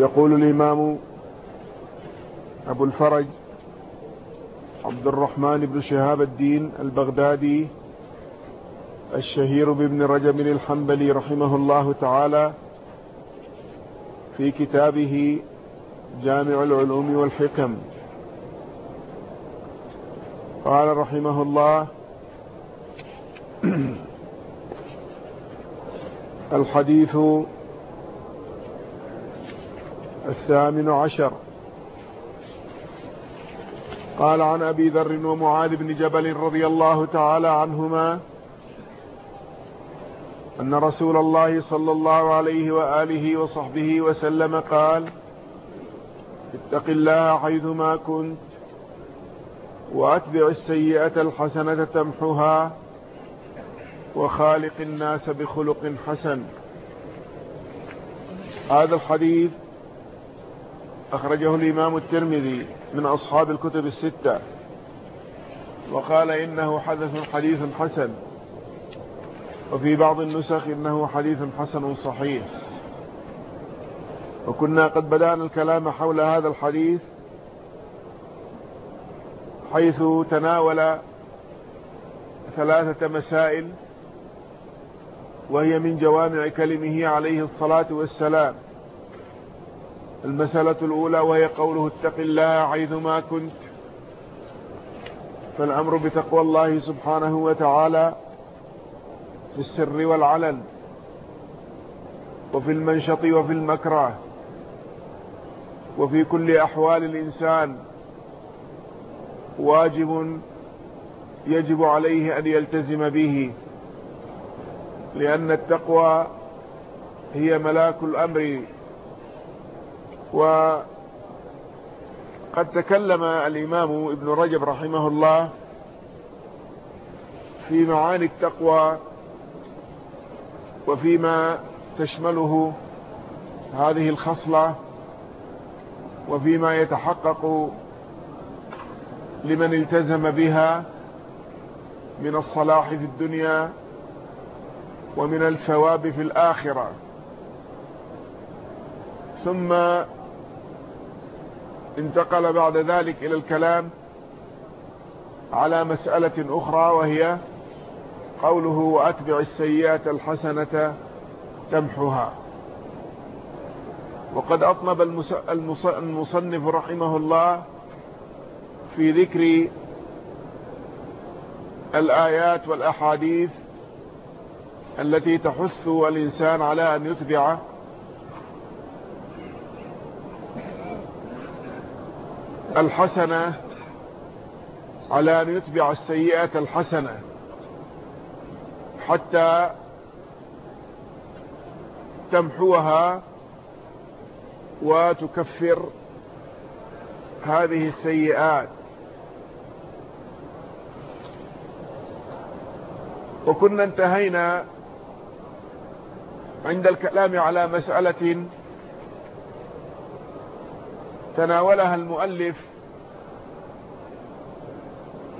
يقول الإمام أبو الفرج عبد الرحمن بن شهاب الدين البغدادي الشهير بابن رجب الحنبلي رحمه الله تعالى في كتابه جامع العلوم والحكم. قال رحمه الله الحديث الثامن عشر. قال عن أبي ذر ومعاذ بن جبل رضي الله تعالى عنهما أن رسول الله صلى الله عليه وآله وصحبه وسلم قال اتق الله حيثما كنت وأتبع السيئة الحسنة تمحها وخالق الناس بخلق حسن. هذا الحديث أخرجه الإمام الترمذي من أصحاب الكتب الستة. وقال إنه حدث حديث حسن. وفي بعض النسخ إنه حديث حسن صحيح. وكنا قد بدأنا الكلام حول هذا الحديث حيث تناول ثلاثة مسائل وهي من جوامع كلمه عليه الصلاة والسلام. المسألة الأولى وهي قوله اتق الله حيثما كنت. فالأمر بتقوى الله سبحانه وتعالى في السر والعلن وفي المنشط وفي المكره وفي كل أحوال الإنسان واجب يجب عليه أن يلتزم به لأن التقوى هي ملاك الأمر وقد تكلم الإمام ابن رجب رحمه الله في معاني التقوى وفيما تشمله هذه الخصلة وفيما يتحقق لمن التزم بها من الصلاح في الدنيا ومن الثواب في الآخرة. ثم انتقل بعد ذلك إلى الكلام على مسألة أخرى وهي قوله وأتبع السيئة الحسنة تمحها وقد أطنب المصنف رحمه الله في ذكر الآيات والأحاديث التي تحث الإنسان على أن يتبع الحسنة على أن يتبع السيئة الحسنة حتى تمحوها وتكفر هذه السيئات. وكنا انتهينا عند الكلام على مسألة تناولها المؤلف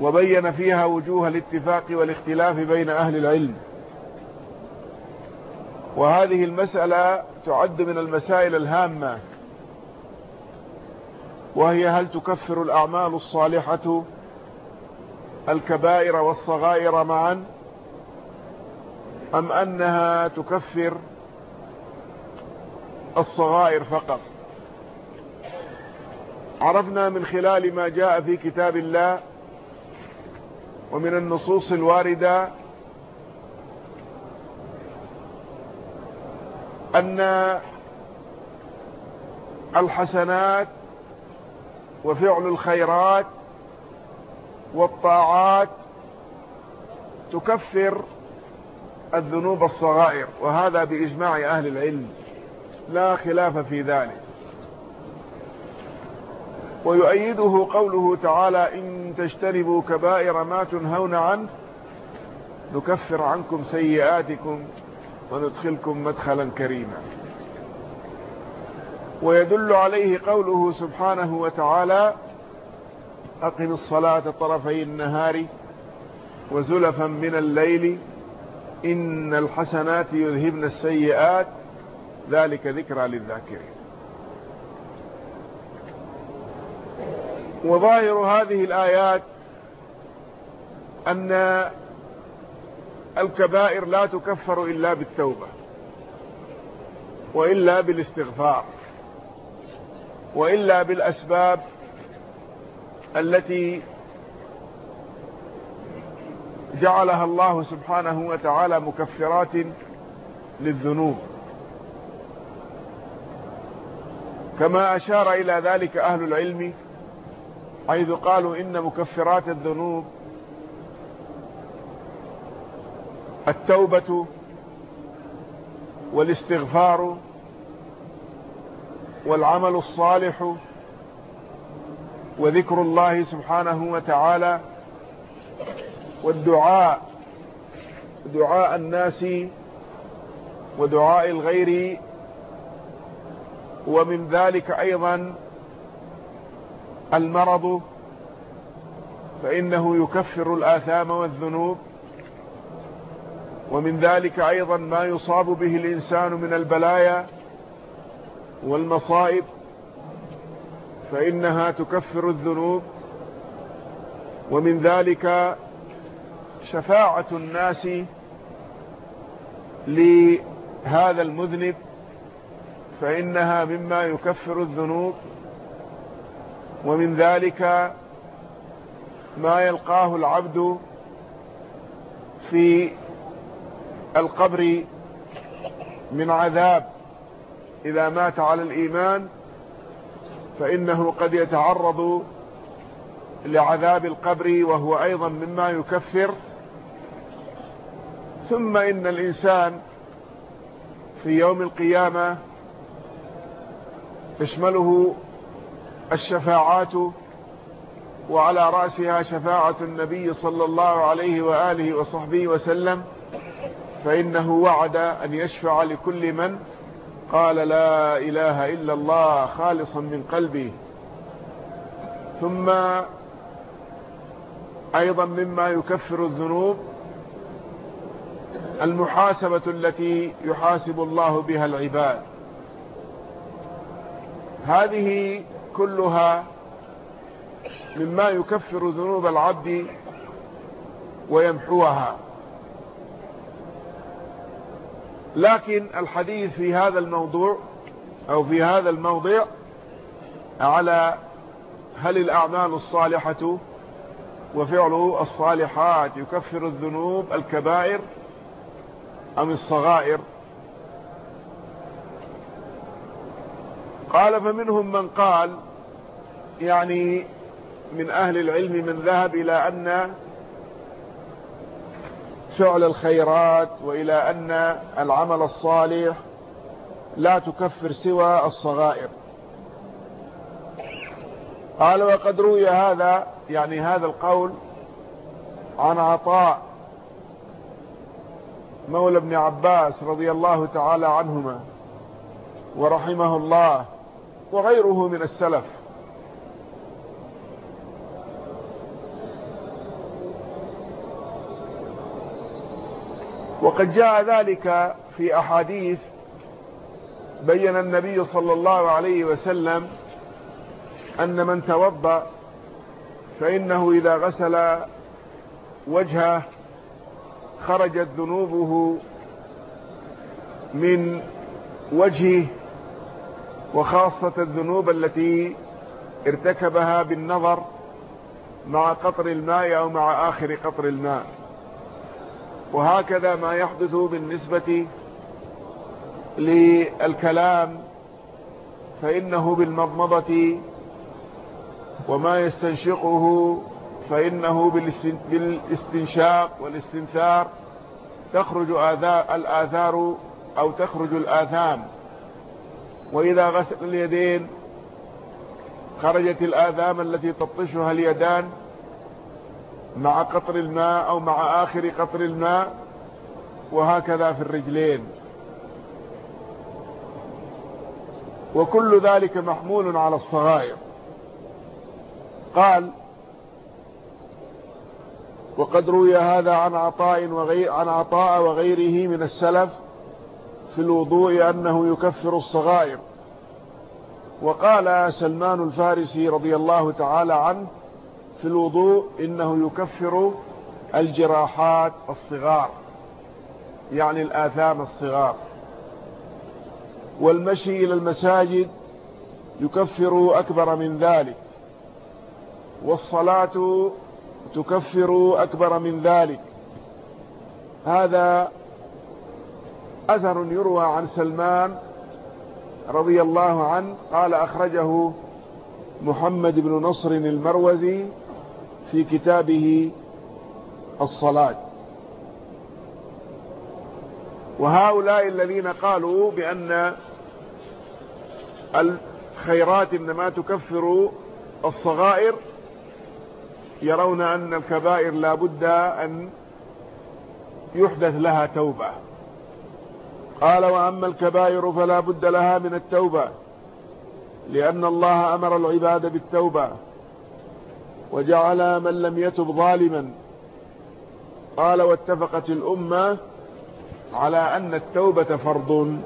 وبين فيها وجوه الاتفاق والاختلاف بين أهل العلم. وهذه المسألة تعد من المسائل الهامة. وهي هل تكفر الأعمال الصالحة الكبائر والصغائر معا أم أنها تكفر الصغائر فقط؟ عرفنا من خلال ما جاء في كتاب الله ومن النصوص الواردة أن الحسنات وفعل الخيرات والطاعات تكفر الذنوب الصغائر وهذا بإجماع أهل العلم لا خلاف في ذلك. ويؤيده قوله تعالى إن تجتنبوا كبائر ما تنهون عنه نكفر عنكم سيئاتكم وندخلكم مدخلا كريما. ويدل عليه قوله سبحانه وتعالى أقم الصلاة طرفي النهار وزلفا من الليل إن الحسنات يذهبن السيئات. ذلك ذكرى للذاكرين. وظاهر هذه الآيات أن الكبائر لا تكفر إلا بالتوبة وإلا بالاستغفار وإلا بالأسباب التي جعلها الله سبحانه وتعالى مكفرات للذنوب. كما أشار إلى ذلك أهل العلم حيث قالوا إن مكفرات الذنوب التوبة والاستغفار والعمل الصالح وذكر الله سبحانه وتعالى والدعاء دعاء الناس ودعاء الغير ومن ذلك أيضا المرض فإنه يكفر الآثام والذنوب ومن ذلك أيضا ما يصاب به الإنسان من البلايا والمصائب فإنها تكفر الذنوب ومن ذلك شفاعة الناس لهذا المذنب فإنها مما يكفر الذنوب. ومن ذلك ما يلقاه العبد في القبر من عذاب. إذا مات على الإيمان فإنه قد يتعرض لعذاب القبر وهو أيضا مما يكفر. ثم إن الإنسان في يوم القيامة تشمله الشفاعات وعلى رأسها شفاعة النبي صلى الله عليه وآله وصحبه وسلم فإنه وعد أن يشفع لكل من قال لا إله إلا الله خالصا من قلبه. ثم أيضا مما يكفر الذنوب المحاسبة التي يحاسب الله بها العباد. هذه كلها مما يكفر ذنوب العبد ويمحوها. لكن الحديث في هذا الموضوع أو في هذا الموضع على هل الأعمال الصالحة وفعل الصالحات يكفر الذنوب الكبائر أم الصغائر؟ قال فمنهم من قال يعني من أهل العلم من ذهب إلى أن فعل الخيرات وإلى أن العمل الصالح لا تكفر سوى الصغائر. قال وقد روي هذا يعني هذا القول عن عطاء مولى ابن عباس رضي الله تعالى عنهما ورحمه الله وغيره من السلف. وقد جاء ذلك في أحاديث بين النبي صلى الله عليه وسلم أن من توضأ فإنه إذا غسل وجهه خرجت ذنوبه من وجهه وخاصة الذنوب التي ارتكبها بالنظر مع قطر الماء أو مع آخر قطر الماء. وهكذا ما يحدث بالنسبة للكلام فإنه بالمضمضة وما يستنشقه فإنه بالاستنشاق والاستنثار. تخرج الآثار أو تخرج الآثام. وإذا غسل اليدين خرجت الآثام التي تطشها اليدان مع قطر الماء أو مع آخر قطر الماء وهكذا في الرجلين. وكل ذلك محمول على الصغائر. قال وقد روي هذا عن عطاء وغير عن عطاء وغيره من السلف في الوضوء أنه يكفر الصغائر. وقال سلمان الفارسي رضي الله تعالى عنه في الوضوء إنه يكفر الجراحات الصغار يعني الآثام الصغار. والمشي إلى المساجد يكفر أكبر من ذلك والصلاة تكفر أكبر من ذلك. هذا أثر يروى عن سلمان رضي الله عنه قال أخرجه محمد بن نصر المروزي في كتابه الصلاة. وهؤلاء الذين قالوا بأن الخيرات إنما تكفر الصغائر يرون أن الكبائر لا بد أن يحدث لها توبة. قال وأما الكبائر فلا بد لها من التوبة لأن الله أمر العباد بالتوبة. وجعل من لم يتب ظالما. قال واتفقت الأمة على أن التوبة فرض.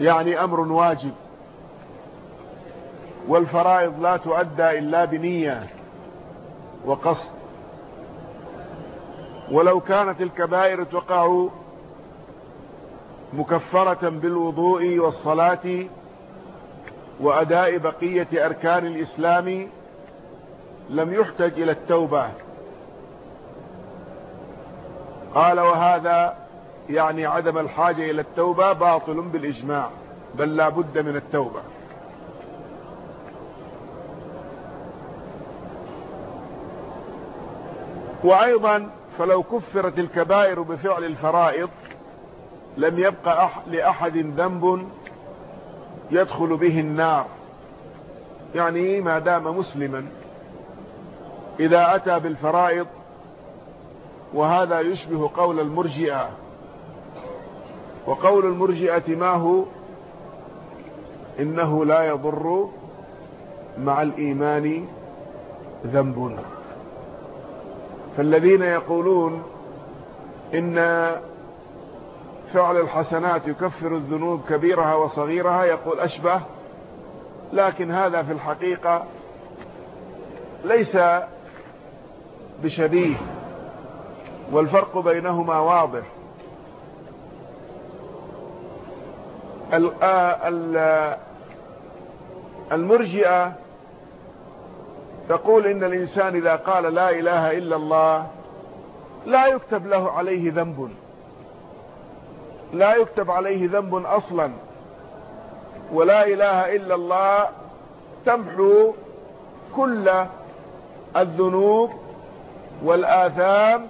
يعني أمر واجب. والفرائض لا تؤدى إلا بنية وقصد. ولو كانت الكبائر تقع مكفرة بالوضوء والصلاة وأداء بقية أركان الإسلام لم يحتج إلى التوبة. قال وهذا يعني عدم الحاجة إلى التوبة باطل بالإجماع بل لا بد من التوبة. وأيضا فلو كفرت الكبائر بفعل الفرائض لم يبقى لأحد ذنب يدخل به النار. يعني ما دام مسلما إذا أتى بالفرائض وهذا يشبه قول المرجئة. وقول المرجئة ما هو؟ إنه لا يضر مع الإيمان ذنب. فالذين يقولون إن فعل الحسنات يكفر الذنوب كبيرها وصغيرها يقول أشبه. لكن هذا في الحقيقة ليس بشبيه والفرق بينهما واضح. المرجئة تقول إن الإنسان إذا قال لا إله إلا الله لا يكتب له عليه ذنب. لا يكتب عليه ذنب أصلا. ولا إله إلا الله تمحو كل الذنوب والآثام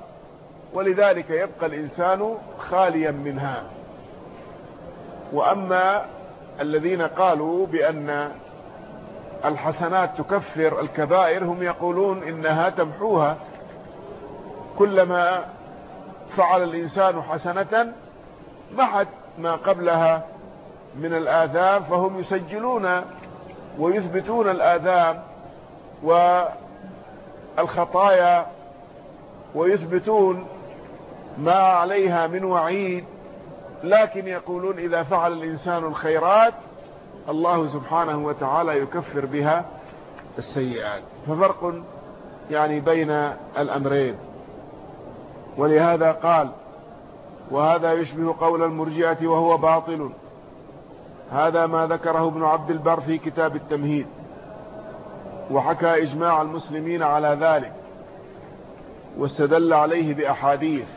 ولذلك يبقى الإنسان خاليا منها. وأما الذين قالوا بأن الحسنات تكفر الكبائر هم يقولون إنها تمحوها. كلما فعل الإنسان حسنة محت ما قبلها من الآثام فهم يسجلون ويثبتون الآثام والخطايا ويثبتون ما عليها من وعيد. لكن يقولون إذا فعل الإنسان الخيرات الله سبحانه وتعالى يكفر بها السيئات. ففرق يعني بين الأمرين. ولهذا قال وهذا يشبه قول المرجئة وهو باطل. هذا ما ذكره ابن عبد البر في كتاب التمهيد. وحكى إجماع المسلمين على ذلك. واستدل عليه بأحاديث.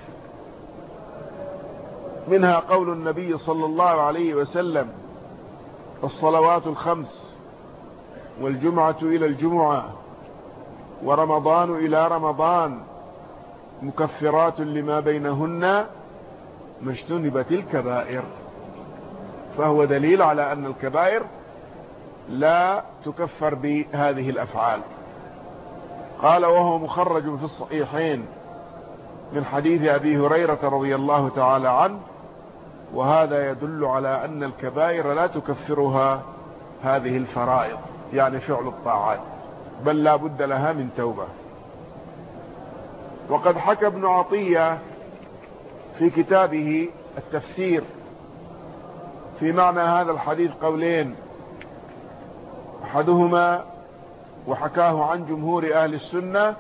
منها قول النبي صلى الله عليه وسلم الصلوات الخمس والجمعة إلى الجمعة ورمضان إلى رمضان مكفرات لما بينهن ما اجتنبت الكبائر فهو دليل على أن الكبائر لا تكفر بهذه الأفعال. قال وهو مخرج في الصحيحين من حديث أبي هريرة رضي الله تعالى عنه وهذا يدل على أن الكبائر لا تكفرها هذه الفرائض يعني فعل الطاعات بل لا بد لها من توبة. وقد حكى ابن عطية في كتابه التفسير في معنى هذا الحديث قولين. أحدهما وحكاه عن جمهور أهل السنة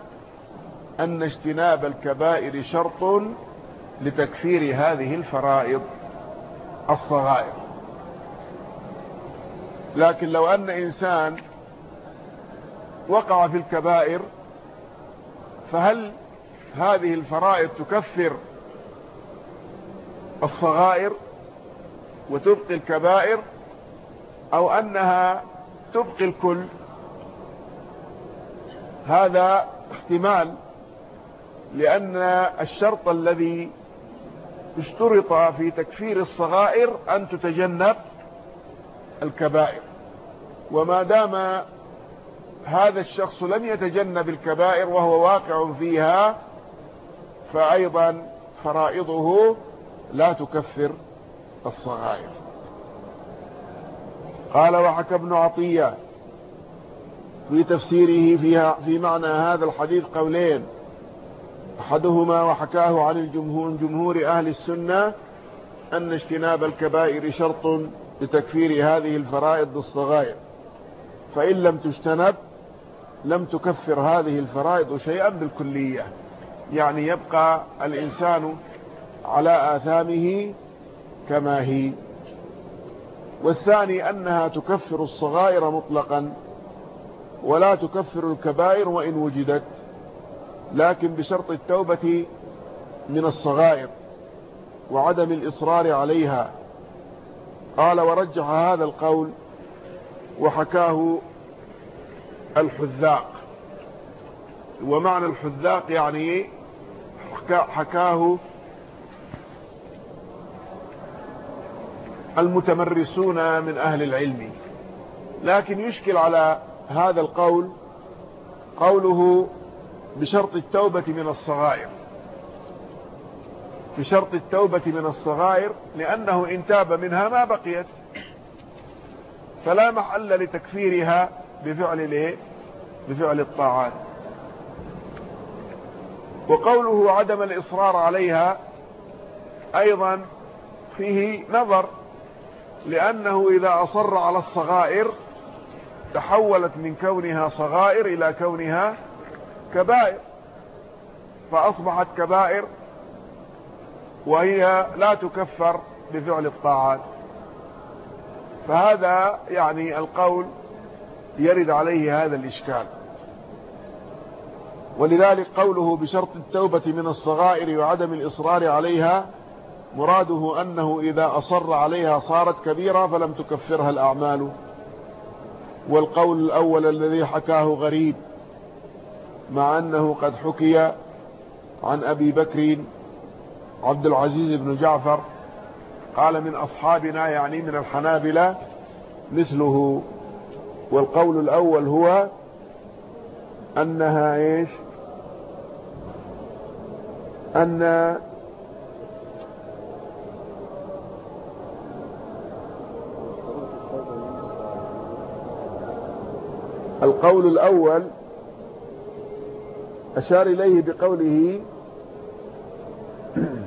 أن اجتناب الكبائر شرط لتكفير هذه الفرائض الصغائر. لكن لو أن إنسان وقع في الكبائر فهل هذه الفرائض تكفر الصغائر وتبقي الكبائر أو أنها تبقي الكل. هذا احتمال لأن الشرط الذي اشترط في تكفير الصغائر أن تتجنب الكبائر. وما دام هذا الشخص لم يتجنب الكبائر وهو واقع فيها فأيضا فرائضه لا تكفر الصغائر. قال وحكى ابن عطية في تفسيره فيها في معنى هذا الحديث قولين. أحدهما وحكاه عن الجمهور جمهور أهل السنة أن اجتناب الكبائر شرط لتكفير هذه الفرائض بالصغائر فإن لم تجتنب لم تكفر هذه الفرائض شيئا بالكلية. يعني يبقى الإنسان على آثامه كما هي. والثاني أنها تكفر الصغائر مطلقا ولا تكفر الكبائر وإن وجدت لكن بشرط التوبة من الصغائر وعدم الإصرار عليها. قال ورجح هذا القول وحكاه الحذاق. ومعنى الحذاق يعني حكاه المتمرسون من أهل العلم. لكن يشكل على هذا القول قوله بشرط التوبة من الصغائر. بشرط التوبة من الصغائر لأنه إن تاب منها ما بقيت. فلا محل لتكفيرها بفعل الايه بفعل الطاعات. وقوله عدم الإصرار عليها أيضا فيه نظر لأنه إذا أصر على الصغائر تحولت من كونها صغائر إلى كونها كبائر. فأصبحت كبائر وهي لا تكفر بفعل الطاعات. فهذا يعني القول يرد عليه هذا الإشكال. ولذلك قوله بشرط التوبة من الصغائر وعدم الإصرار عليها مراده أنه إذا أصر عليها صارت كبيرة فلم تكفرها الأعمال. والقول الأول الذي حكاه غريب مع أنه قد حكي عن أبي بكر عبد العزيز بن جعفر قال من أصحابنا يعني من الحنابلة مثله. والقول الأول هو أنها إيش؟ أن القول الأول أشار إليه بقوله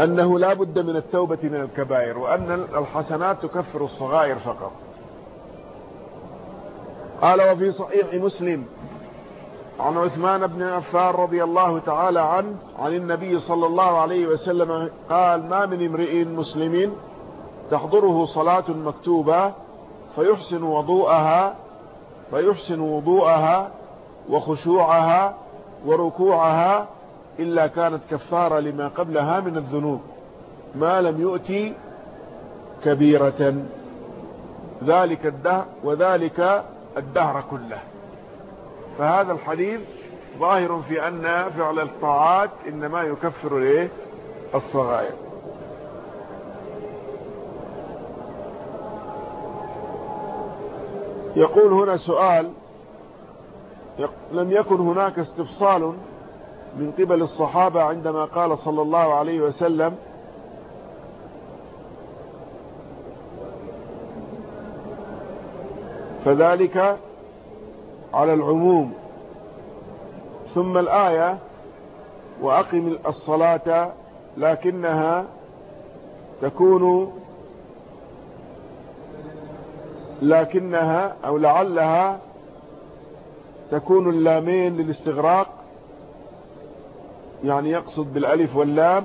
أنه لا بد من التوبة من الكبائر وأن الحسنات تكفر الصغائر فقط. قال وفي صحيح مسلم عن عثمان بن عفان رضي الله تعالى عنه عن النبي صلى الله عليه وسلم قال ما من امرئ مسلم تحضره صلاة مكتوبة فيحسن وضوءها فيحسن وضوءها وخشوعها وركوعها إلا كانت كفارة لما قبلها من الذنوب ما لم يؤتي كبيرة. ذلك الدهر وذلك الدهر كله. فهذا الحديث ظاهر في أن فعل الطاعات إنما يكفر الايه الصغائر. يقول هنا سؤال لم يكن هناك استفصال من قبل الصحابة عندما قال صلى الله عليه وسلم فذلك على العموم. ثم الآية وأقم الصلاة لكنها تكون لكنها أو لعلها تكون اللامين للاستغراق يعني يقصد بالألف واللام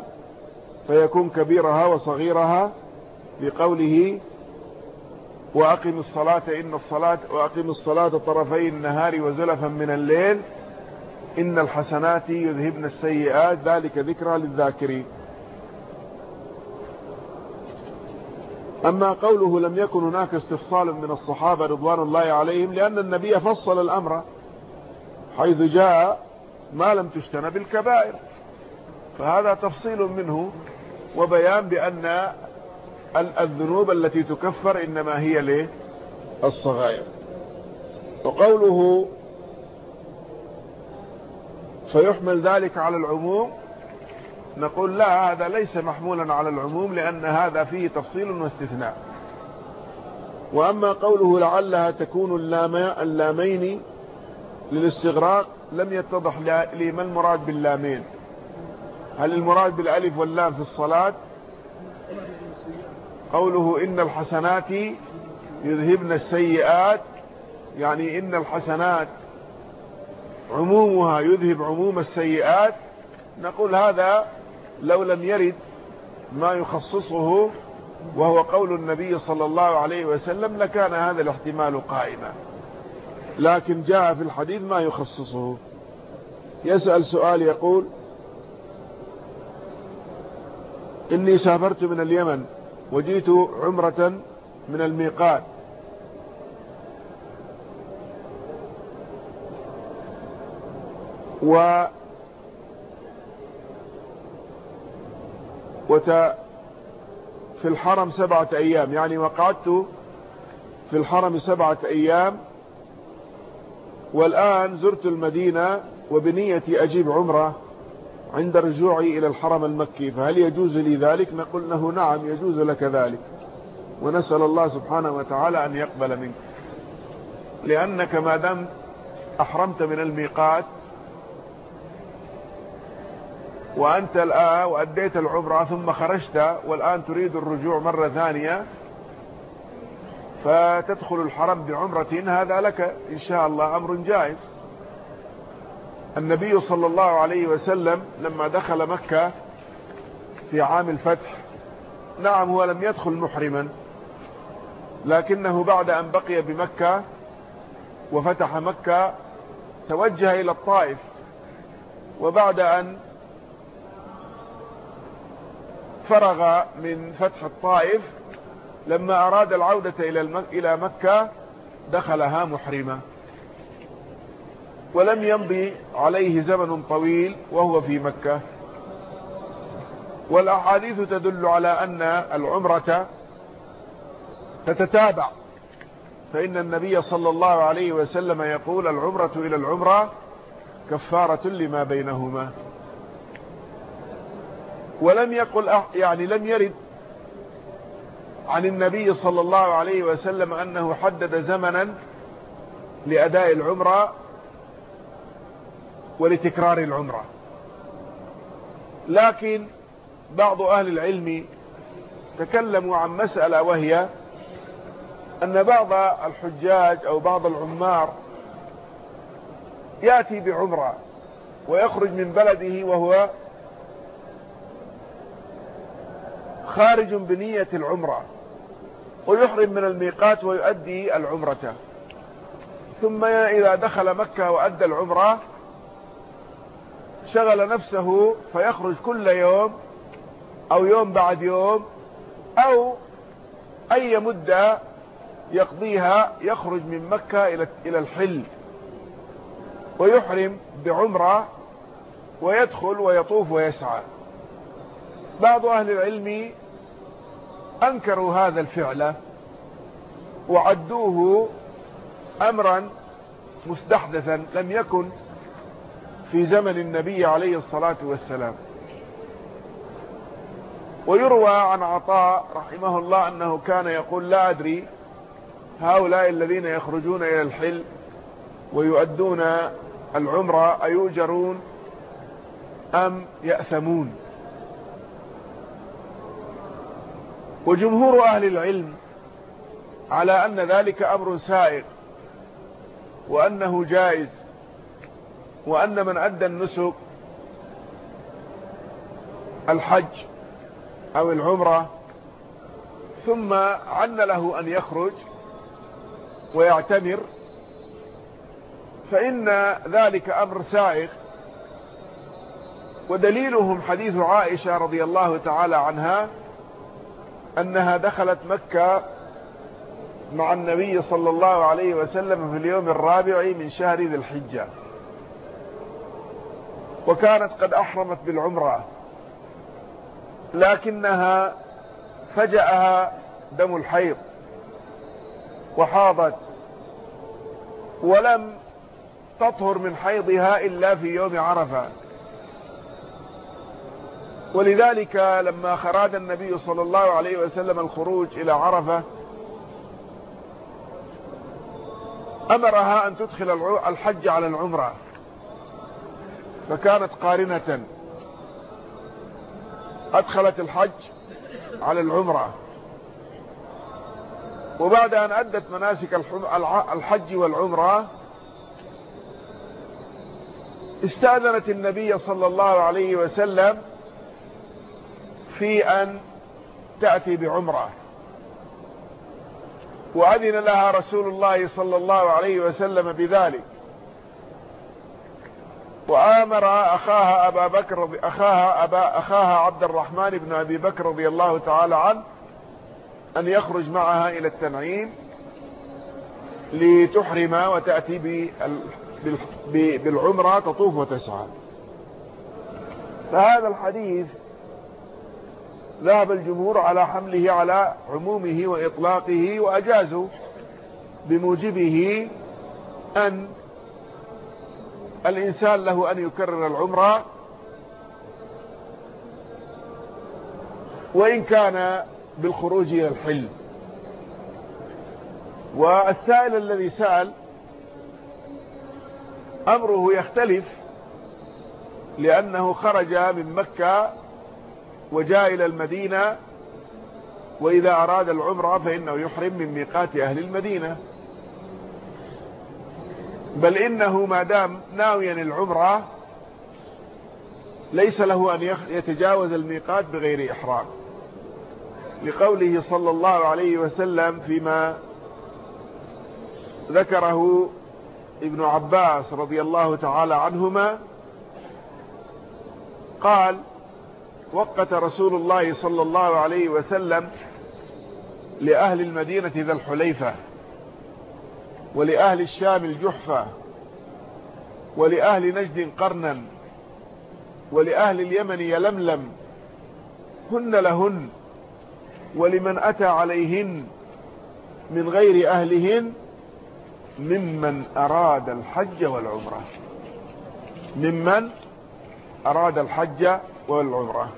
فيكون كبيرها وصغيرها بقوله وأقم الصلاة إن الصلاة وأقم الصلاة طرفي النهار وزلفا من الليل. إن الحسنات يذهبن السيئات. ذلك ذكرى للذاكرين. أما قوله لم يكن هناك استفصال من الصحابة رضوان الله عليهم لأن النبي فصل الأمر حيث جاء ما لم تجتنب الكبائر فهذا تفصيل منه وبيان بأن الذنوب التي تكفر إنما هي للصغائر وقوله فيحمل ذلك على العموم نقول لا هذا ليس محمولا على العموم لأن هذا فيه تفصيل واستثناء. وأما قوله لعلها تكون اللامين للاستغراق لم يتضح لي ما المراد باللامين. هل المراد بالألف واللام في الصلاة؟ قوله إن الحسنات يذهبن السيئات يعني إن الحسنات عمومها يذهب عموم السيئات نقول هذا لو لم يرد ما يخصصه وهو قول النبي صلى الله عليه وسلم لكان هذا الاحتمال قائما. لكن جاء في الحديث ما يخصصه. يسأل سؤال يقول إني سافرت من اليمن. وجئت عمرة من الميقات. و وت في الحرم سبعة أيام يعني وقعدت في الحرم سبعة أيام والآن زرت المدينة وبنيتي أجيب عمرة. عند رجوعي إلى الحرم المكي فهل يجوز لي ذلك؟ نقول له نعم يجوز لك ذلك. ونسأل الله سبحانه وتعالى أن يقبل منك. لأنك ما دام أحرمت من الميقات وأنت الآن وأديت العمرة ثم خرجت والآن تريد الرجوع مرة ثانية فتدخل الحرم بعمرة هذا لك إن شاء الله أمر جائز. النبي صلى الله عليه وسلم لما دخل مكة في عام الفتح نعم هو لم يدخل محرما لكنه بعد أن بقي بمكة وفتح مكة توجه إلى الطائف وبعد أن فرغ من فتح الطائف لما أراد العودة إلى مكة دخلها محرما. ولم يمضي عليه زمن طويل وهو في مكة. والأحاديث تدل على أن العمرة تتتابع. فإن النبي صلى الله عليه وسلم يقول العمرة إلى العمرة كفارة لما بينهما. ولم يقل يعني لم يرد عن النبي صلى الله عليه وسلم أنه حدد زمنا لأداء العمرة ولتكرار العمرة. لكن بعض أهل العلم تكلموا عن مسألة وهي أن بعض الحجاج أو بعض العمار يأتي بعمرة ويخرج من بلده وهو خارج بنية العمرة ويحرم من الميقات ويؤدي العمرة. ثم إذا دخل مكة وأدى العمرة شغل نفسه فيخرج كل يوم أو يوم بعد يوم أو أي مدة يقضيها يخرج من مكة إلى الحل ويحرم بعمرة ويدخل ويطوف ويسعى. بعض أهل العلم أنكروا هذا الفعل وعدوه امرا مستحدثا لم يكن في زمن النبي عليه الصلاة والسلام. ويروى عن عطاء رحمه الله أنه كان يقول لا أدري هؤلاء الذين يخرجون إلى الحل ويؤدون العمرة أيؤجرون أم يأثمون. وجمهور أهل العلم على أن ذلك أمر سائق وأنه جائز وأن من أدى النسك الحج أو العمرة ثم عن له أن يخرج ويعتمر فإن ذلك أمر سائق ودليلهم حديث عائشة رضي الله تعالى عنها أنها دخلت مكة مع النبي صلى الله عليه وسلم في اليوم الرابع من شهر ذي الحجة. وكانت قد أحرمت بالعمرة لكنها فجأها دم الحيض وحاضت ولم تطهر من حيضها إلا في يوم عرفة. ولذلك لما خراد النبي صلى الله عليه وسلم الخروج إلى عرفة أمرها أن تدخل الحج على العمرة. فكانت قارنة. أدخلت الحج على العمرة. وبعد أن أدت مناسك الحج والعمرة استأذنت النبي صلى الله عليه وسلم في أن تأتي بعمرة. وأذن لها رسول الله صلى الله عليه وسلم بذلك. وآمر أخاها أبا بكر أخاها, أبا أخاها عبد الرحمن بن أبي بكر رضي الله تعالى عنه أن يخرج معها إلى التنعيم لتحرم وتأتي بالعمرة تطوف وتسعى. فهذا الحديث ذهب الجمهور على حمله على عمومه وإطلاقه وأجازوا بموجبه أن الإنسان له أن يكرر العمرة وإن كان بالخروج إلى الحل. والسائل الذي سأل أمره يختلف لأنه خرج من مكة وجاء إلى المدينة وإذا أراد العمرة فإنه يحرم من ميقات أهل المدينة. بل إنه ما دام ناويا العمرة ليس له أن يتجاوز الميقات بغير إحرام. لقوله صلى الله عليه وسلم فيما ذكره ابن عباس رضي الله تعالى عنهما قال وقت رسول الله صلى الله عليه وسلم لأهل المدينة ذا الحليفة. ولأهل الشام الجحفة ولأهل نجد قرنا ولأهل اليمن يلملم هن لهن ولمن أتى عليهن من غير أهلهن ممن أراد الحج والعمرة. ممن أراد الحج والعمرة.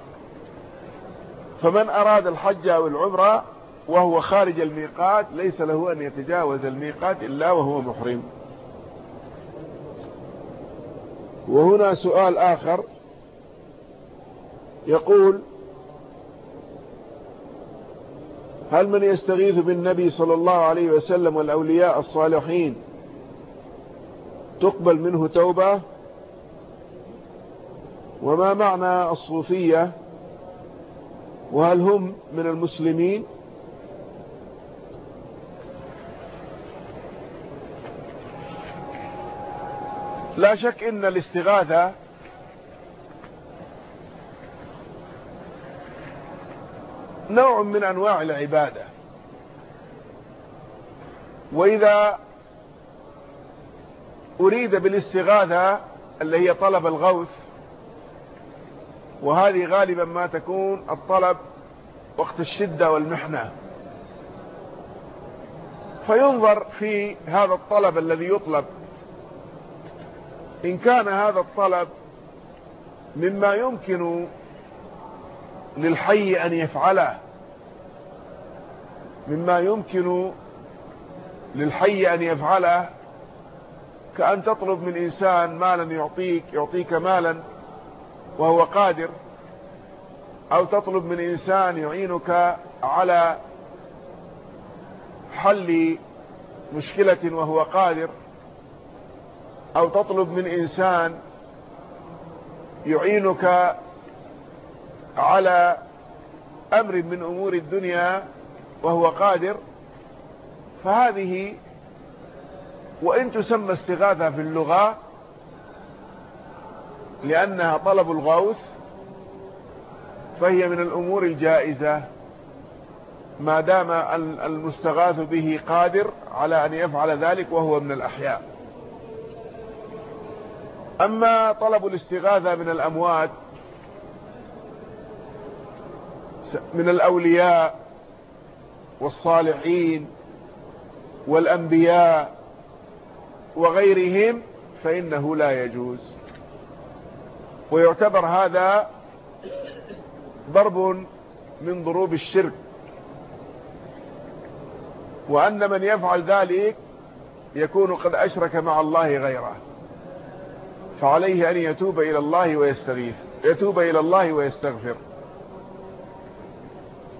فمن أراد الحج والعمرة وهو خارج الميقات ليس له أن يتجاوز الميقات إلا وهو محرم. وهنا سؤال آخر. يقول هل من يستغيث بالنبي صلى الله عليه وسلم والأولياء الصالحين تقبل منه توبة؟ وما معنى الصوفية؟ وهل هم من المسلمين؟ لا شك إن الاستغاثة نوع من أنواع العبادة. وإذا أريد بالاستغاثة اللي هي طلب الغوث وهذه غالبا ما تكون الطلب وقت الشدة والمحنة. فينظر في هذا الطلب الذي يطلب إن كان هذا الطلب مما يمكن للحي أن يفعله مما يمكن للحي أن يفعله كأن تطلب من إنسان مالا يعطيك يعطيك مالا وهو قادر أو تطلب من إنسان يعينك على حل مشكلة وهو قادر. أو تطلب من إنسان يعينك على أمر من أمور الدنيا وهو قادر فهذه وإن تسمى استغاثة في اللغة لأنها طلب الغوث فهي من الأمور الجائزة. ما دام المستغاث به قادر على أن يفعل ذلك وهو من الأحياء. أما طلب الاستغاثة من الأموات من الأولياء والصالحين والأنبياء وغيرهم فإنه لا يجوز. ويعتبر هذا ضرب من ضروب الشرك. وأن من يفعل ذلك يكون قد أشرك مع الله غيره. فعليه أن يتوب إلى الله ويستغيث يتوب إلى الله ويستغفر.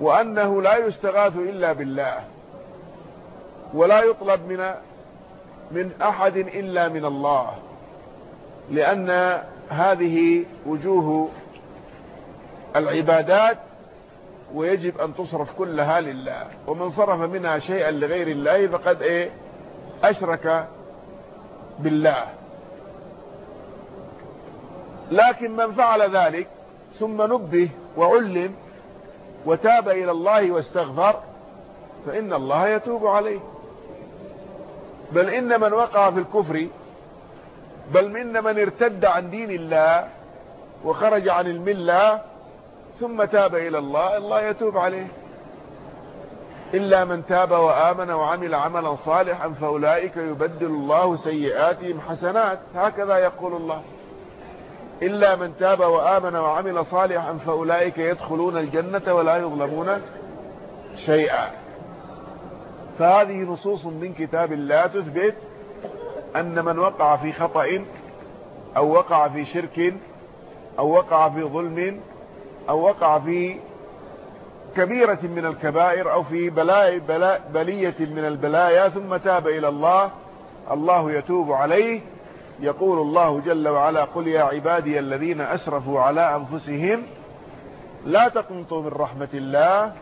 وأنه لا يستغاث إلا بالله ولا يطلب من من أحد إلا من الله لأن هذه وجوه العبادات ويجب أن تصرف كلها لله. ومن صرف منها شيئا لغير الله فقد إيه؟ أشرك بالله. لكن من فعل ذلك ثم نبه وعلم وتاب إلى الله واستغفر فإن الله يتوب عليه. بل إن من وقع في الكفر بل إن من ارتد عن دين الله وخرج عن الملة ثم تاب إلى الله الله يتوب عليه. إلا من تاب وآمن وعمل عملا صالحا فأولئك يبدل الله سيئاتهم حسنات. هكذا يقول الله. إلا من تاب وآمن وعمل صالحا فأولئك يدخلون الجنة ولا يظلمون شيئا. فهذه نصوص من كتاب الله تثبت أن من وقع في خطأ أو وقع في شرك أو وقع في ظلم أو وقع في كبيرة من الكبائر أو في بلاء بلاء بلية من البلايا ثم تاب إلى الله الله يتوب عليه. يقول الله جل وعلا قل يا عبادي الذين أسرفوا على أنفسهم لا تقنطوا من رحمة الله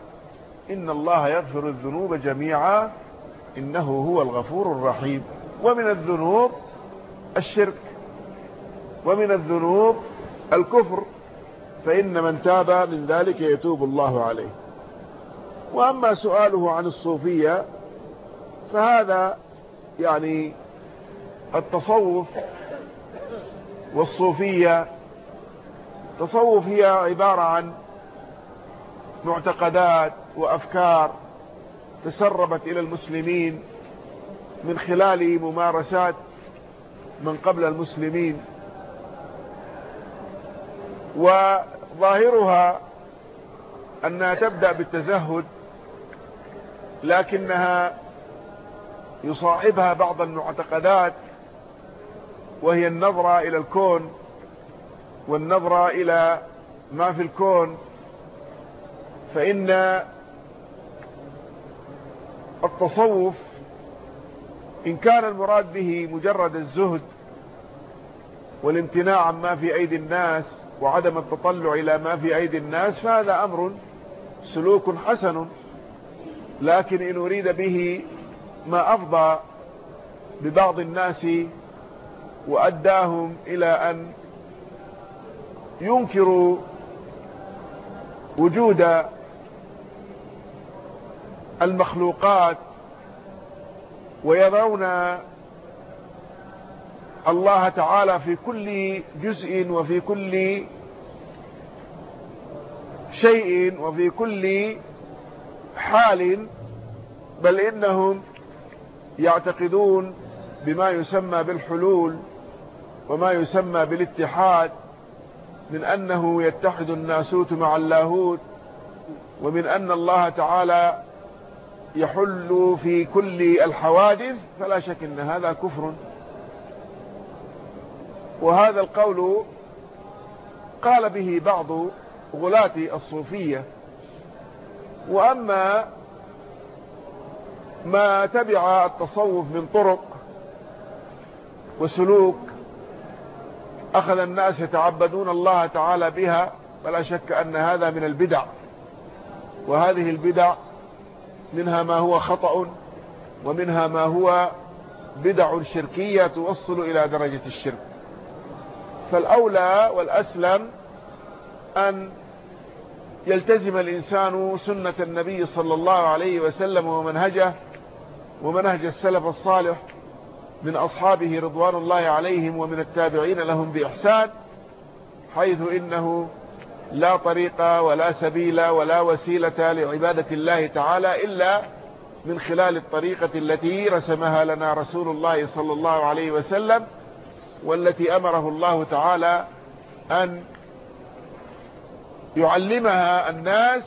إن الله يغفر الذنوب جميعا إنه هو الغفور الرحيم ومن الذنوب الشرك ومن الذنوب الكفر فإن من تاب من ذلك يتوب الله عليه وأما سؤاله عن الصوفية فهذا يعني التصوف والصوفية. تصوف هي عبارة عن معتقدات وأفكار تسربت إلى المسلمين من خلال ممارسات من قبل المسلمين. وظاهرها أنها تبدأ بالتزهد لكنها يصاحبها بعض المعتقدات وهي النظرة إلى الكون والنظرة إلى ما في الكون فإن التصوف إن كان المراد به مجرد الزهد والامتناع عما في أيدي الناس وعدم التطلع إلى ما في أيدي الناس فهذا أمر سلوك حسن. لكن إن أريد به ما أفضى ببعض الناس وأداهم إلى أن ينكروا وجود المخلوقات ويرون الله تعالى في كل جزء وفي كل شيء وفي كل حال بل إنهم يعتقدون بما يسمى بالحلول. وما يسمى بالاتحاد من أنه يتحد الناسوت مع اللاهوت ومن أن الله تعالى يحل في كل الحوادث فلا شك أن هذا كفر. وهذا القول قال به بعض غلاة الصوفية. وأما ما تبع التصوف من طرق وسلوك أخذ الناس يتعبدون الله تعالى بها فلا شك أن هذا من البدع. وهذه البدع منها ما هو خطأ ومنها ما هو بدع شركية توصل إلى درجة الشرك. فالأولى والأسلم أن يلتزم الإنسان سنة النبي صلى الله عليه وسلم ومنهجه ومنهج السلف الصالح من أصحابه رضوان الله عليهم ومن التابعين لهم بإحسان حيث إنه لا طريق ولا سبيل ولا وسيلة لعبادة الله تعالى إلا من خلال الطريقة التي رسمها لنا رسول الله صلى الله عليه وسلم والتي أمره الله تعالى أن يعلمها الناس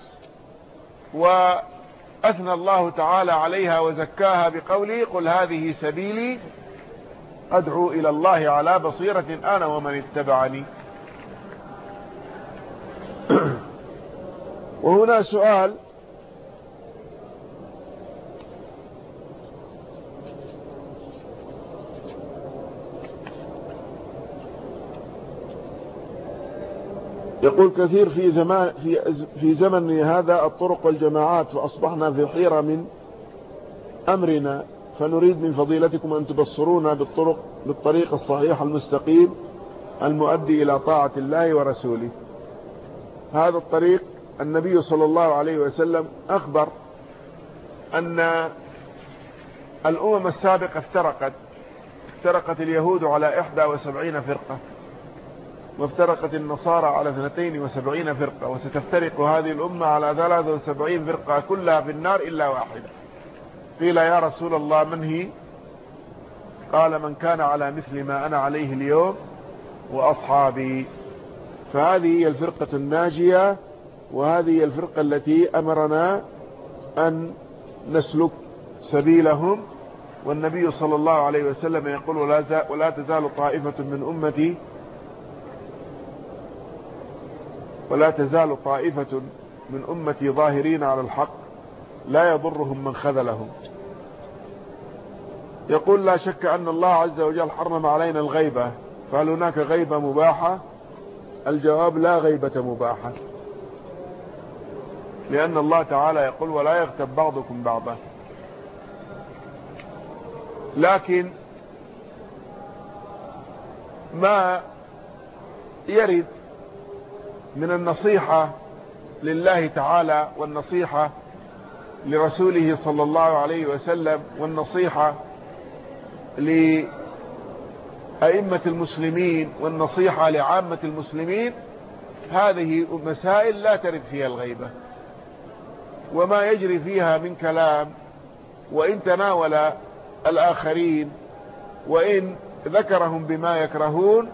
وأثنى الله تعالى عليها وزكاها بقوله قل هذه سبيلي أدعو إلى الله على بصيرة أنا ومن اتبعني. وهنا سؤال. يقول كثير في زمان في في زمن هذا الطرق والجماعات فأصبحنا في حيرة من أمرنا. فنريد من فضيلتكم أن تبصرونا بالطرق بالطريق الصحيح المستقيم المؤدي إلى طاعة الله ورسوله. هذا الطريق النبي صلى الله عليه وسلم أخبر أن الأمم السابقة افترقت افترقت اليهود على 71 فرقة وافترقت النصارى على 72 فرقة وستفترق هذه الأمة على 73 فرقة كلها في النار إلا واحدة. قيل يا رسول الله من هي؟ قال من كان على مثل ما أنا عليه اليوم وأصحابي. فهذه هي الفرقة الناجية وهذه هي الفرقة التي أمرنا أن نسلك سبيلهم. والنبي صلى الله عليه وسلم يقول ولا, تزال طائفة من أمتي ولا تزال طائفة من أمتي ظاهرين على الحق لا يضرهم من خذلهم. يقول لا شك أن الله عز وجل حرم علينا الغيبة. فهل هناك غيبة مباحة؟ الجواب لا غيبة مباحة. لأن الله تعالى يقول ولا يغتب بعضكم بعضا. لكن ما يرد من النصيحة لله تعالى والنصيحة لرسوله صلى الله عليه وسلم والنصيحة لأئمة المسلمين والنصيحة لعامة المسلمين هذه مسائل لا ترد فيها الغيبة. وما يجري فيها من كلام وإن تناول الآخرين وإن ذكرهم بما يكرهون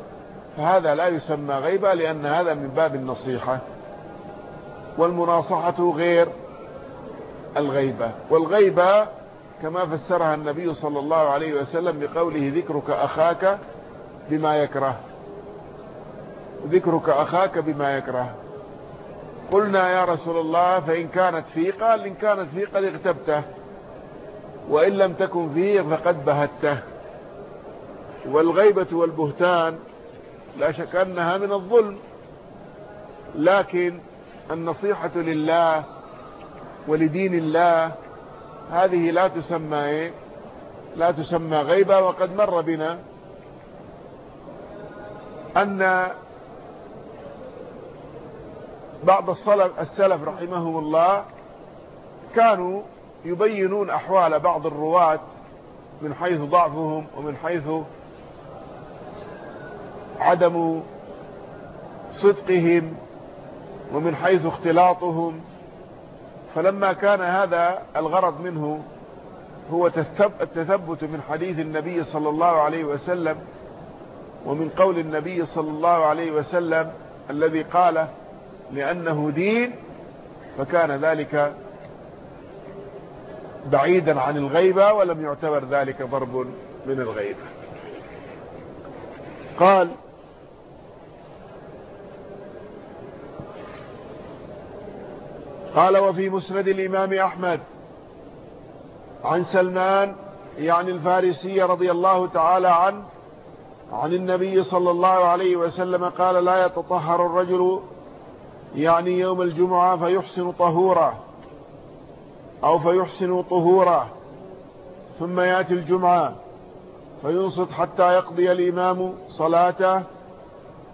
فهذا لا يسمى غيبة لأن هذا من باب النصيحة. والمناصحة غير الغيبة. والغيبة كما فسرها النبي صلى الله عليه وسلم بقوله ذكرك أخاك بما يكره. ذكرك أخاك بما يكره. قلنا يا رسول الله فإن كانت فيه قال إن كانت فيه قد اغتبته. وإن لم تكن فيه فقد بهته. والغيبة والبهتان لا شك أنها من الظلم. لكن النصيحة لله ولدين الله هذه لا تسمى إيه؟ لا تسمى غيبة وقد مر بنا أن بعض السلف, السلف رحمهم الله كانوا يبينون أحوال بعض الرواة من حيث ضعفهم ومن حيث عدم صدقهم ومن حيث اختلاطهم فلما كان هذا الغرض منه هو التثبت من حديث النبي صلى الله عليه وسلم ومن قول النبي صلى الله عليه وسلم الذي قال لأنه دين فكان ذلك بعيدا عن الغيبة ولم يعتبر ذلك ضرب من الغيبة. قال قال وفي مسند الإمام أحمد عن سلمان يعني الفارسي رضي الله تعالى عنه عن النبي صلى الله عليه وسلم قال لا يتطهر الرجل يعني يوم الجمعة فيحسن طهوره أو فيحسن طهوره ثم يأتي الجمعة فينصت حتى يقضي الإمام صلاته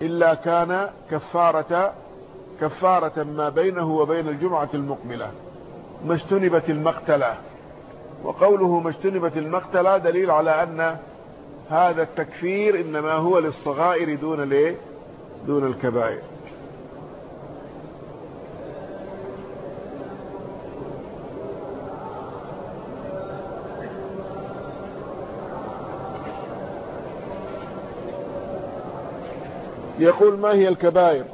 إلا كان كفارة كفارة ما بينه وبين الجمعة المقبلة ما اجتنبت المقتلة وقوله ما اجتنبت المقتلة دليل على أن هذا التكفير إنما هو للصغائر دون الايه دون الكبائر. يقول ما هي الكبائر؟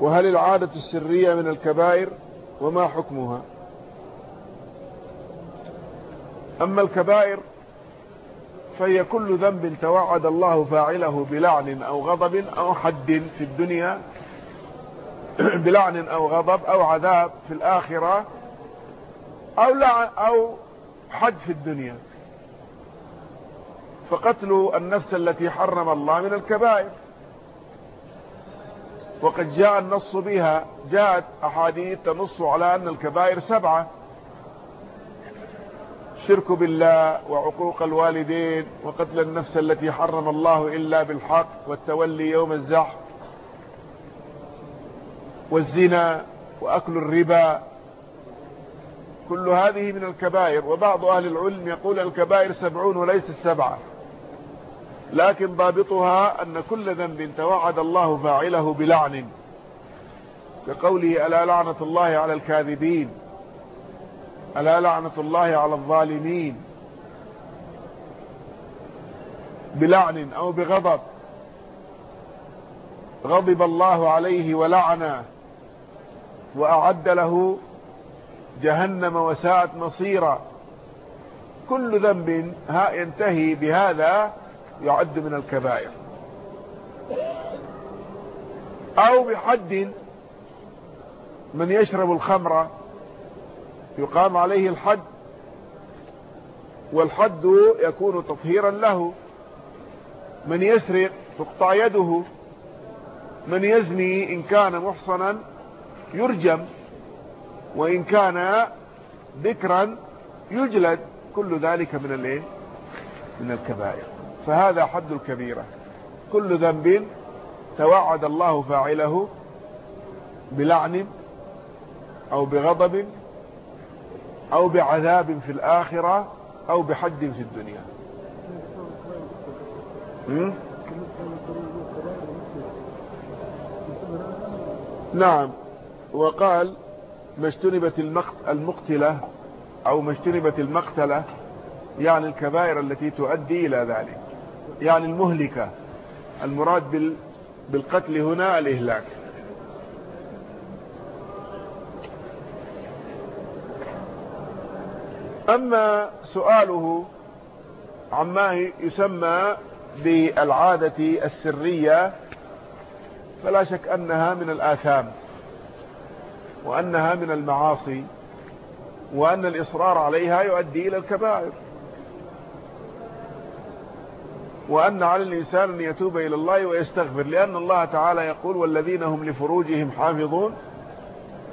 وهل العادة السرية من الكبائر وما حكمها؟ أما الكبائر فهي كل ذنب توعد الله فاعله بلعن أو غضب أو حد في الدنيا بلعن أو غضب أو عذاب في الآخرة أو, أو حد في الدنيا. فقتل النفس التي حرم الله من الكبائر. وقد جاء النص بها جاءت أحاديث تنص على أن الكبائر سبعة. الشرك بالله وعقوق الوالدين وقتل النفس التي حرم الله إلا بالحق والتولي يوم الزحف والزنا وأكل الربا. كل هذه من الكبائر. وبعض أهل العلم يقول الكبائر سبعون وليس السبعة. لكن ضابطها أن كل ذنب توعد الله فاعله بلعن. كقوله ألا لعنة الله على الكاذبين؟ ألا لعنة الله على الظالمين؟ بلعن أو بغضب. غضب الله عليه ولعنه وأعد له جهنم وساءت مصيرا. كل ذنب ها ينتهي بهذا يعد من الكبائر. أو بحد من يشرب الخمر يقام عليه الحد والحد يكون تطهيرا له. من يسرق تقطع يده. من يزني إن كان محصنا يرجم وإن كان ذكرا يجلد. كل ذلك من الإيه؟ من الكبائر. فهذا حد الكبيرة. كل ذنب توعد الله فاعله بلعن أو بغضب أو بعذاب في الآخرة أو بحد في الدنيا. نعم. وقال ما اجتنبت المقتلة أو ما اجتنبت المقتلة يعني الكبائر التي تؤدي إلى ذلك. يعني المهلكة. المراد بالقتل هنا الإهلاك. أما سؤاله عما يسمى بالعادة السرية فلا شك أنها من الآثام وأنها من المعاصي وأن الإصرار عليها يؤدي إلى الكبائر. وأن على الإنسان أن يتوب إلى الله ويستغفر لأن الله تعالى يقول والذين هم لفروجهم حافظون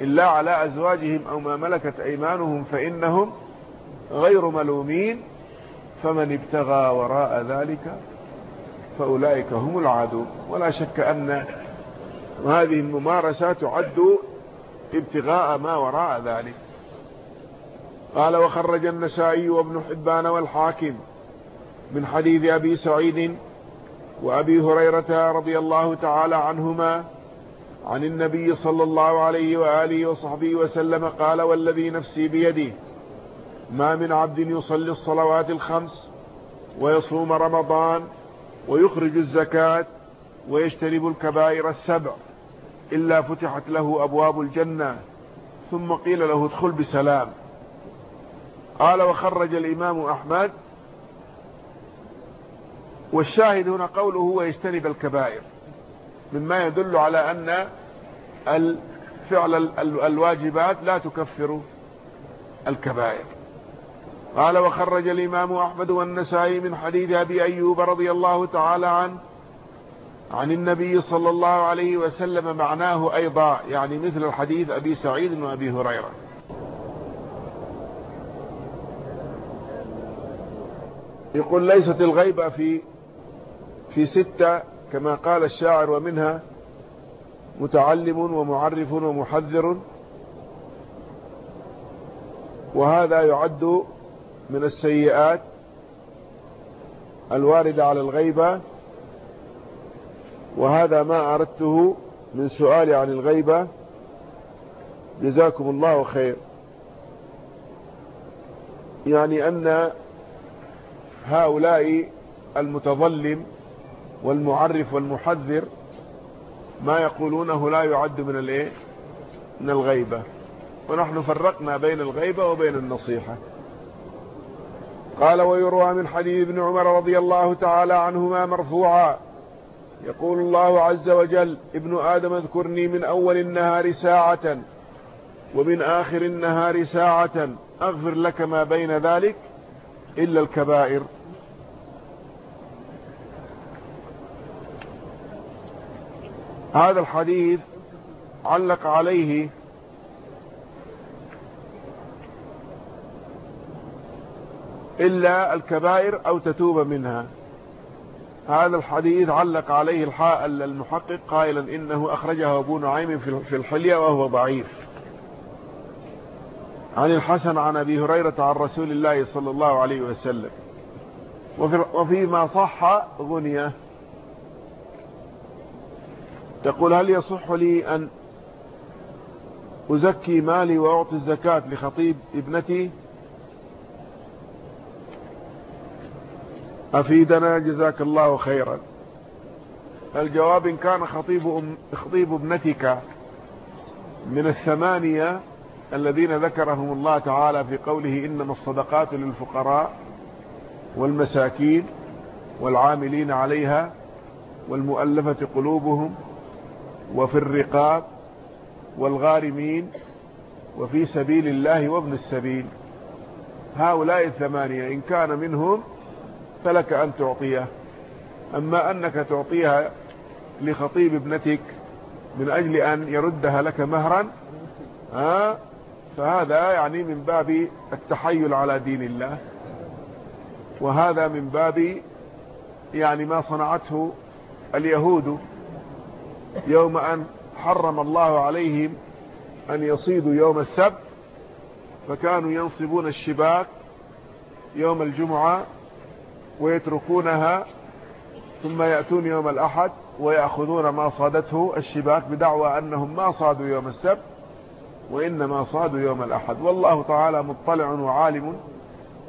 إلا على أزواجهم أو ما ملكت أيمانهم فإنهم غير ملومين فمن ابتغى وراء ذلك فأولئك هم العادون. ولا شك أن هذه الممارسة تعد ابتغاء ما وراء ذلك. قال وخرج النسائي وابن حبان والحاكم من حديث أبي سعيد وأبي هريرة رضي الله تعالى عنهما عن النبي صلى الله عليه وآله وصحبه وسلم قال والذي نفسي بيده ما من عبد يصلي الصلوات الخمس ويصوم رمضان ويخرج الزكاة ويجتنب الكبائر السبع إلا فتحت له أبواب الجنة ثم قيل له ادخل بسلام. قال وخرج الإمام أحمد والشاهد هنا قوله هو يجتنب الكبائر مما يدل على أن فعل الواجبات لا تكفر الكبائر. قال وخرج الإمام أحمد والنسائي من حديث أبي أيوب رضي الله تعالى عنه عن النبي صلى الله عليه وسلم معناه أيضا يعني مثل الحديث أبي سعيد وأبي هريرة. يقول ليست الغيبة في في ستة كما قال الشاعر ومنها متعلم ومعرف ومحذر. وهذا يعد من السيئات الواردة على الغيبة. وهذا ما أردته من سؤالي عن الغيبة. جزاكم الله خير. يعني أن هؤلاء المتظلم والمعرف والمحذر ما يقولونه لا يعد من الايه؟ من الغيبة. ونحن فرقنا بين الغيبة وبين النصيحة. قال ويروى من حديث ابن عمر رضي الله تعالى عنهما مرفوعا. يقول الله عز وجل ابن آدم اذكرني من أول النهار ساعة ومن آخر النهار ساعة. أغفر لك ما بين ذلك إلا الكبائر. هذا الحديث علق عليه إلا الكبائر أو تتوب منها. هذا الحديث علق عليه الحائل المحقق قائلا إنه أخرجه أبو نعيم في الحلية وهو ضعيف. عن الحسن عن أبي هريرة عن رسول الله صلى الله عليه وسلم. وفيما صح غنية. تقول هل يصح لي أن أزكي مالي وأعطي الزكاة لخطيب ابنتي؟ أفيدنا؟ جزاك الله خيرا. الجواب إن كان خطيب, أم خطيب ابنتك من الثمانية الذين ذكرهم الله تعالى في قوله إنما الصدقات للفقراء والمساكين والعاملين عليها والمؤلفة قلوبهم وفي الرقاب والغارمين وفي سبيل الله وابن السبيل. هؤلاء الثمانية إن كان منهم فلك أن تعطيه. أما أنك تعطيها لخطيب ابنتك من أجل أن يردها لك مهرا ها فهذا يعني من باب التحيل على دين الله. وهذا من باب يعني ما صنعته اليهود. يوم أن حرم الله عليهم أن يصيدوا يوم السبت فكانوا ينصبون الشباك يوم الجمعة ويتركونها ثم يأتون يوم الأحد ويأخذون ما صادته الشباك بدعوى أنهم ما صادوا يوم السبت وإنما صادوا يوم الأحد. والله تعالى مطلع وعالم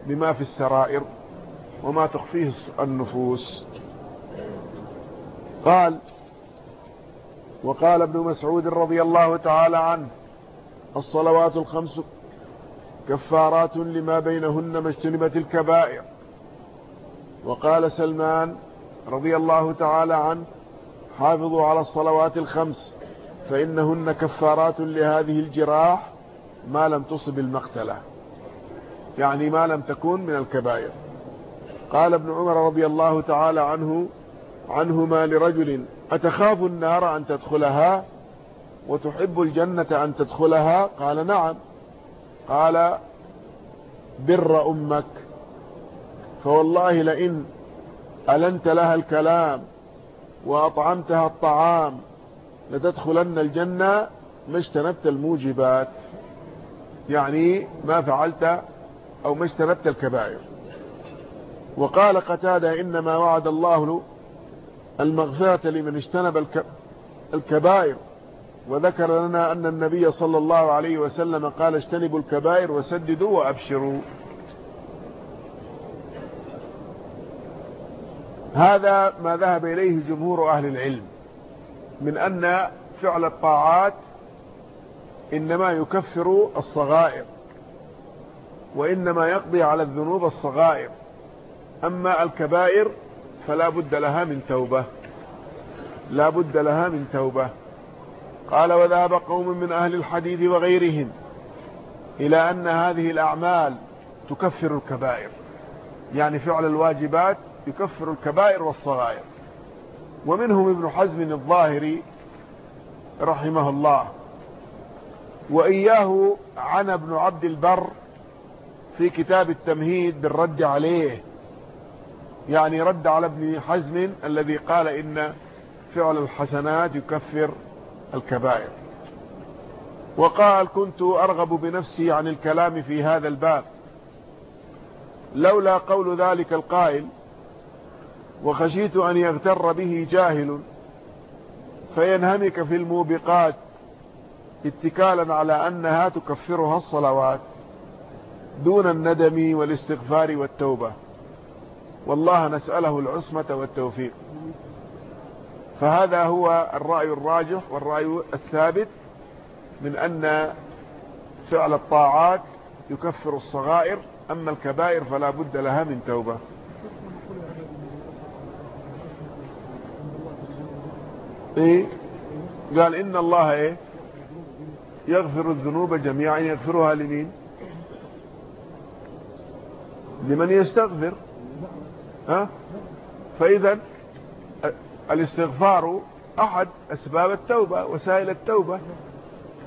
بما في السرائر وما تخفيه النفوس. قال وقال ابن مسعود رضي الله تعالى عنه الصلوات الخمس كفارات لما بينهن ما اجتنبت الكبائر. وقال سلمان رضي الله تعالى عنه حافظوا على الصلوات الخمس فإنهن كفارات لهذه الجراح ما لم تصب المقتلة يعني ما لم تكون من الكبائر. قال ابن عمر رضي الله تعالى عنه عنهما لرجل أتخاف النار أن تدخلها وتحب الجنة أن تدخلها؟ قال نعم. قال بر أمك. فوالله لئن ألنت لها الكلام وأطعمتها الطعام لتدخلن الجنة ما اجتنبت الموجبات. يعني ما فعلت أو ما اجتنبت الكبائر. وقال قتادة إنما وعد الله المغفرة لمن اجتنب الكبائر. وذكر لنا أن النبي صلى الله عليه وسلم قال اجتنبوا الكبائر وسددوا وأبشروا. هذا ما ذهب إليه جمهور أهل العلم من أن فعل الطاعات إنما يكفر الصغائر وإنما يقضي على الذنوب الصغائر. أما الكبائر فلا بد لها من توبة. لا بد لها من توبة. قال وذهب قوم من أهل الحديث وغيرهم إلى أن هذه الأعمال تكفر الكبائر. يعني فعل الواجبات يكفر الكبائر والصغائر. ومنهم ابن حزم الظاهري رحمه الله. وإياه عن ابن عبد البر في كتاب التمهيد بالرد عليه. يعني رد على ابن حزم الذي قال إن فعل الحسنات يكفر الكبائر. وقال كنت أرغب بنفسي عن الكلام في هذا الباب. لولا قول ذلك القائل وخشيت أن يغتر به جاهل فينهمك في الموبقات اتكالا على أنها تكفرها الصلوات دون الندم والاستغفار والتوبة. والله نسأله العصمة والتوفيق. فهذا هو الرأي الراجح والرأي الثابت من أن فعل الطاعات يكفر الصغائر أما الكبائر فلا بد لها من توبة. إيه؟ قال إن الله إيه؟ يغفر الذنوب جميعا يغفرها لمين؟ لمن يستغفر. ها؟ فإذا الاستغفار أحد أسباب التوبة وسائل التوبة.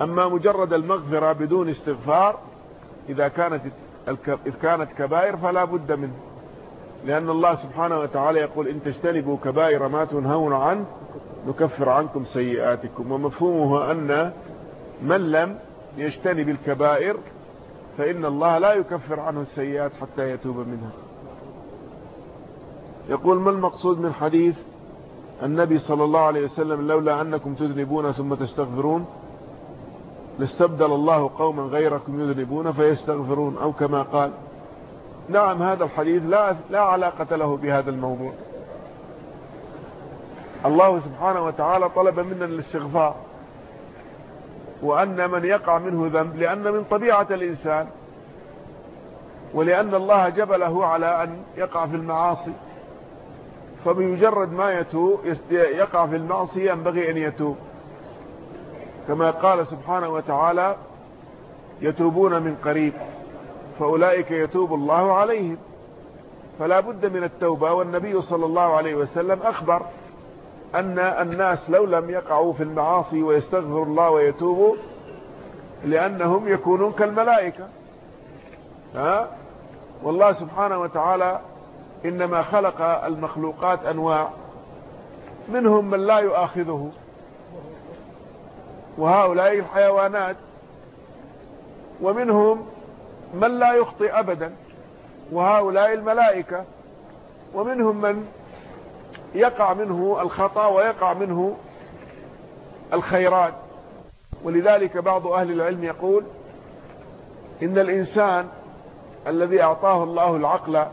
أما مجرد المغفرة بدون استغفار إذا كانت إذ كانت كبائر فلا بد منه. لأن الله سبحانه وتعالى يقول إن تجتنبوا كبائر ما تنهون عنه نكفر عنكم سيئاتكم. ومفهومه أن من لم يجتنب الكبائر فإن الله لا يكفر عنه السيئات حتى يتوب منها. يقول ما المقصود من حديث النبي صلى الله عليه وسلم لولا أنكم تذنبون ثم تستغفرون؟ لاستبدل الله قوما غيركم يذنبون فيستغفرون أو كما قال. نعم هذا الحديث لا, لا علاقة له بهذا الموضوع. الله سبحانه وتعالى طلب منا الاستغفار وأن من يقع منه ذنب لأن من طبيعة الإنسان ولأن الله جبله على أن يقع في المعاصي. فبمجرد ما يتوب يقع في المعصية ينبغي أن يتوب. كما قال سبحانه وتعالى يتوبون من قريب فأولئك يتوب الله عليهم. فلا بد من التوبة. والنبي صلى الله عليه وسلم أخبر أن الناس لو لم يقعوا في المعاصي ويستغفر الله ويتوبوا لأنهم يكونون كالملائكة. ها؟ والله سبحانه وتعالى إنما خلق المخلوقات أنواع منهم من لا يؤاخذه. وهؤلاء الحيوانات ومنهم من لا يخطئ أبدا. وهؤلاء الملائكة ومنهم من يقع منه الخطأ ويقع منه الخيرات. ولذلك بعض أهل العلم يقول إن الإنسان الذي أعطاه الله العقل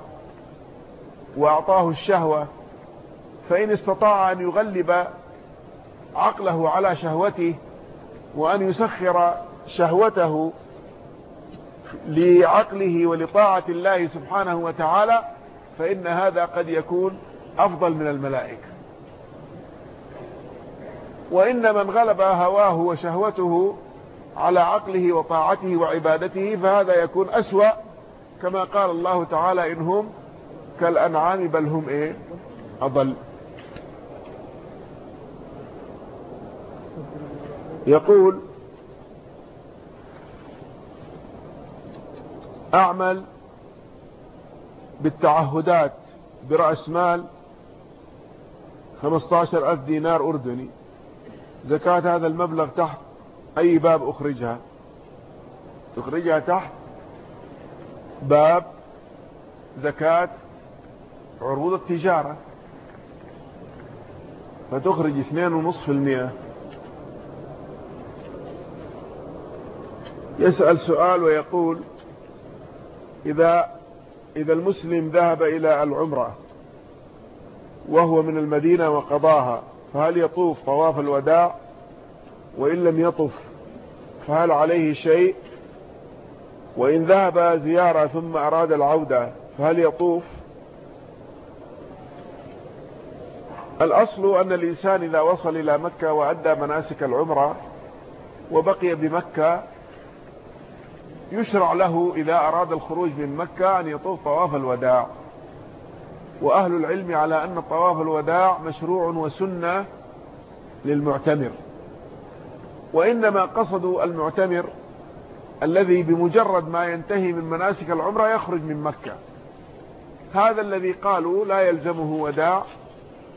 وأعطاه الشهوة فإن استطاع أن يغلب عقله على شهوته وأن يسخر شهوته لعقله ولطاعة الله سبحانه وتعالى فإن هذا قد يكون أفضل من الملائكة. وإن من غلب هواه وشهوته على عقله وطاعته وعبادته فهذا يكون أسوأ كما قال الله تعالى إنهم كالأنعام بل هم إيه؟ أضل. يقول أعمل بالتعهدات برأس مال 15 ألف دينار أردني. زكاة هذا المبلغ تحت أي باب أخرجها؟ تخرجها تحت باب زكاة عروض التجارة. فتخرج 2.5% يسأل سؤال ويقول إذا إذا المسلم ذهب إلى العمرة وهو من المدينة وقضاها فهل يطوف طواف الوداع؟ وإن لم يطف فهل عليه شيء؟ وإن ذهب زيارة ثم أراد العودة فهل يطوف؟ الأصل أن الإنسان إذا وصل إلى مكة وأدى مناسك العمرة وبقي بمكة يشرع له إذا أراد الخروج من مكة أن يطوف طواف الوداع. وأهل العلم على أن طواف الوداع مشروع وسنة للمعتمر. وإنما قصدوا المعتمر الذي بمجرد ما ينتهي من مناسك العمرة يخرج من مكة. هذا الذي قالوا لا يلزمه وداع.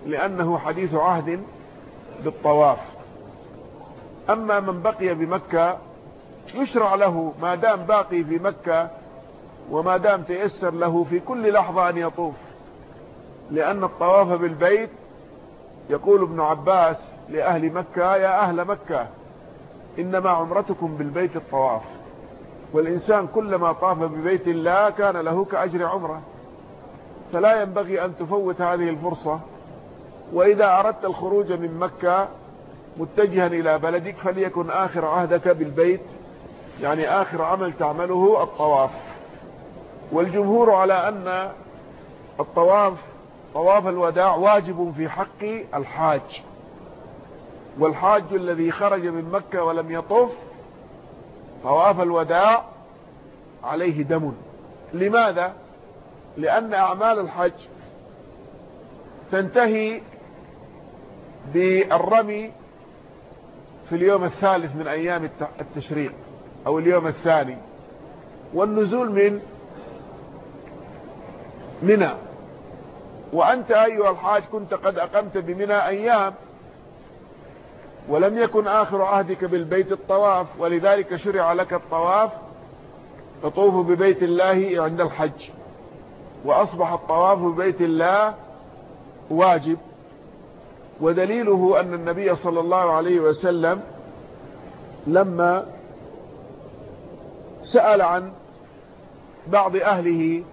لأنه حديث عهد بالطواف. أما من بقي بمكة يشرع له ما دام باقي في مكة وما دام تيسر له في كل لحظة أن يطوف. لأن الطواف بالبيت يقول ابن عباس لأهل مكة يا أهل مكة إنما عمرتكم بالبيت الطواف. والإنسان كلما طاف ببيت الله كان له كأجر عمرة. فلا ينبغي أن تفوت هذه الفرصة. وإذا أردت الخروج من مكة متجها إلى بلدك فليكن آخر عهدك بالبيت. يعني آخر عمل تعمله الطواف. والجمهور على أن الطواف طواف الوداع واجب في حق الحاج. والحاج الذي خرج من مكة ولم يطف طواف الوداع عليه دم. لماذا؟ لأن أعمال الحج تنتهي بالرمي في اليوم الثالث من أيام التشريق أو اليوم الثاني. والنزول من منى. وأنت أيها الحاج كنت قد أقمت بمنى أيام ولم يكن آخر عهدك بالبيت الطواف ولذلك شرع لك الطواف تطوف ببيت الله عند الحج. وأصبح الطواف ببيت الله واجب. ودليله أن النبي صلى الله عليه وسلم لما سأل عن بعض أهله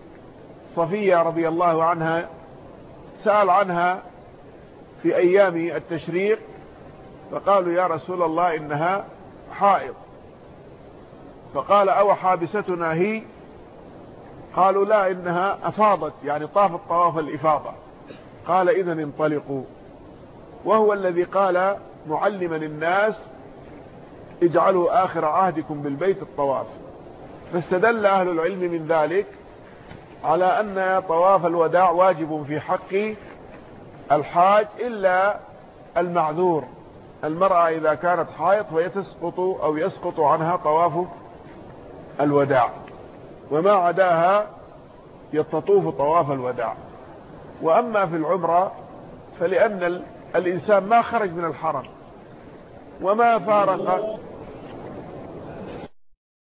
صفية رضي الله عنها سأل عنها في أيام التشريق فقالوا يا رسول الله إنها حائض. فقال أو حابستنا هي؟ قالوا لا إنها أفاضت يعني طافت طواف الإفاضة. قال إذا انطلقوا. وهو الذي قال معلما الناس اجعلوا آخر عهدكم بالبيت الطواف. فاستدل أهل العلم من ذلك على أن طواف الوداع واجب في حق الحاج إلا المعذور. المرأة إذا كانت حائط فيتسقط أو يسقط عنها طواف الوداع. وما عداها يتطوف طواف الوداع. وأما في العمرة فلأن الإنسان ما خرج من الحرم وما فارق